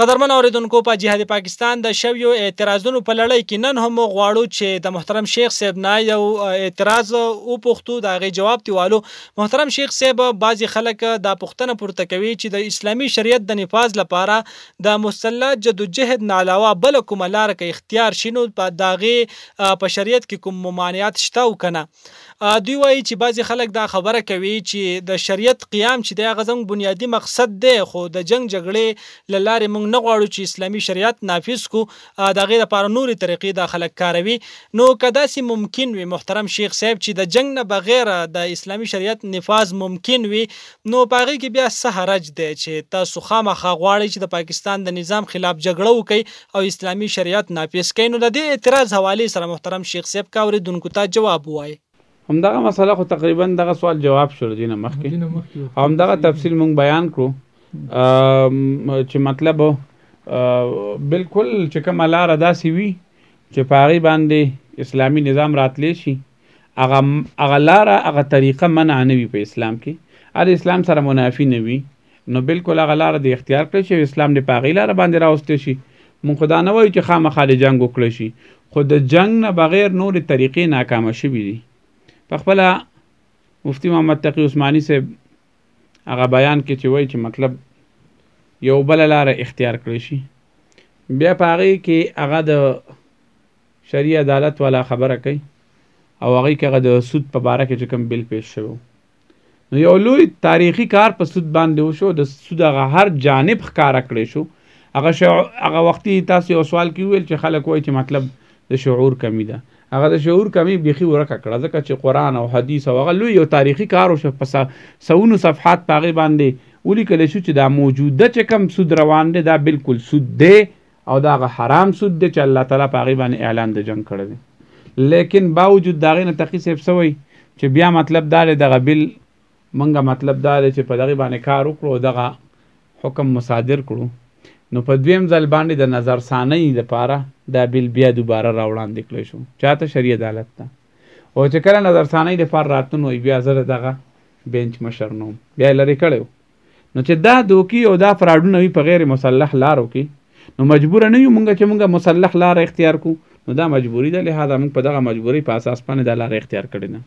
قدرمن اوریدونکو په جهاد پاکستان د شویو اعتراضونو په لړۍ کې نن هم غواړو چې د محترم شیخ صاحب نه یو اعتراض او پښتو د غي جواب دیوالو محترم شیخ صاحب بعضی خلک د پښتنه پورته کوي چې د اسلامی شریعت د نفاذ لپاره د مسلح جدوجہد نه علاوه بل کوم لار کې اختیار شینو په داغه په شریعت کې کوم ممانعات شته او کنه دوی وایي چې بعضی خلک دا خبره کوي چې د شریعت قیام چې د غزنګ بنیادی مقصد دی، خو د جنگ جګړې لاره موږ نه غواړو چې اسلامي شریعت نافذ کو دغه لپاره نوري طریقې د خلک کاروي. نو کدا سي ممکن وي محترم شیخ صاحب چې د جنگ نه بغیر د اسلامي شریعت نفاذ ممکن وي نو پاره کې بیا سهرج دی؟ چې تاسو خامخا غواړي چې د پاکستان د نظام خلاف جګړه وکړي او اسلامي شریعت نافذ کړي نو د دې اعتراض حواله سره محترم شیخ صاحب کا اوریدونکو ته جواب وایي همدغه مسله خو تقریباً دغه سوال جواب شو دینه مخکې. همدغه تفصیل مونږ بیان کړو. چې مطلب بالکل چې کوم لار ادا سی وي چې پاغي باندې اسلامی نظام راتلی شي، هغه هغه لار هغه طریقه منع نه وي په اسلام کې. ار اسلام سره منافی نه وي، نو بالکل هغه لار د اختیار کړی شي اسلام د پاغي لار باندې راوستي شي. مون خدا نه وایي چې خامخا د جنگ وکړي شي. خو د جنگ نه بغیر نور طریقې ناکام شي دي. په خپل مفتی محمد تقی عثماني سے هغه بیان کې چې وایي چې مطلب یو بل لار اختیار کړی شي. بیا پاره کې هغه د شریع عدالت والا خبره کوي او هغه کې هغه د سود په باره کې کوم بل پیش شوی نو یو لوی تاریخی کار په سود باندې وشو، د سود هغه هر جانب ښکارا کړی شو. هغه هغه وختي تاسو یو سوال کیول چې خلک وایي چې مطلب د شعور کمی ده. هغه د شعور کمی بيخي ورکه کړه. ځکه چې قران او حدیث او هغه لوی یو تاریخی کار وشو په سونو صفحات پاغي باندې ولی کله شو چې دا موجوده چې کم سود روان دی، دا بالکل سود دی او دا حرام سود دی چې الله تعالی په غیبان اعلان د جنگ کړی دی. لیکن باوجود دا غینه تقی سیب سوی چې بیا مطلب دا دی، دغه بل منګه مطلب دا دی چې په دغه باندې کار وکړو دغه حکم مصادر کړو. نو په دویم ځل باندې د نظر ثانی د پاره دا بل بیا دوباره راوړاندې کړی شو. چاته شریعت عدالت ته؟ او چې کله نظر ثانی د پاره راتون وي بیا زره دغه بنچ مشر نو بیا لری کړو نو چې دا دوکي او دا فراډونه وي په غیر مسلح لارو کې، نو مجبور نه یو مونږ چې مونږه مسلح لار اختیار کو نو دا مجبوری ده، لہذا مونږ په دغه مجبوری په اساس باندې دا لار اختیار کړی نه